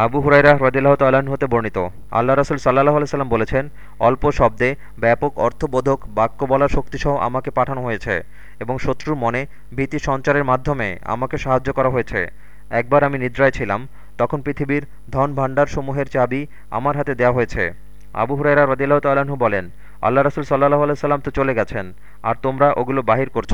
আবু হুরাইরা হ্রদিল্লাহ তাল্লাহ্ন হতে বর্ণিত, আল্লাহ রসুল সাল্লাহ আলাইসাল্লাম বলেছেন, অল্প শব্দে ব্যাপক অর্থবোধক বাক্য বলার শক্তিসহ আমাকে পাঠানো হয়েছে এবং শত্রুর মনে ভীতি সঞ্চারের মাধ্যমে আমাকে সাহায্য করা হয়েছে। একবার আমি নিদ্রায় ছিলাম, তখন পৃথিবীর ধন ভাণ্ডার সমূহের চাবি আমার হাতে দেওয়া হয়েছে। আবু হুরাইরা রদিল্লাহ তাল্লাহ্ন বলেন, আল্লাহ রসুল সাল্লাহ আলাইসাল্লাম তো চলে গেছেন, আর তোমরা ওগুলো বাহির করছ।